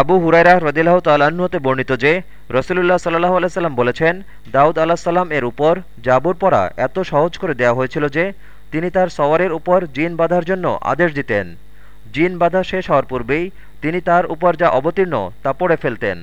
আবু হুরাইরা রদিল্লাহ তাল্লাহ্ন বর্ণিত যে, রসুলুল্লাহ সাল্লাহ আলাইসাল্লাম বলেছেন, দাউদ আল্লাহ সাল্লাম এর উপর জাবুর পড়া এত সহজ করে দেওয়া হয়েছিল যে, তিনি তার সওয়ারের উপর জিন বাঁধার জন্য আদেশ দিতেন। জিন বাঁধা শেষ হওয়ার পূর্বেই তিনি তার উপর যা অবতীর্ণ তা পড়ে ফেলতেন।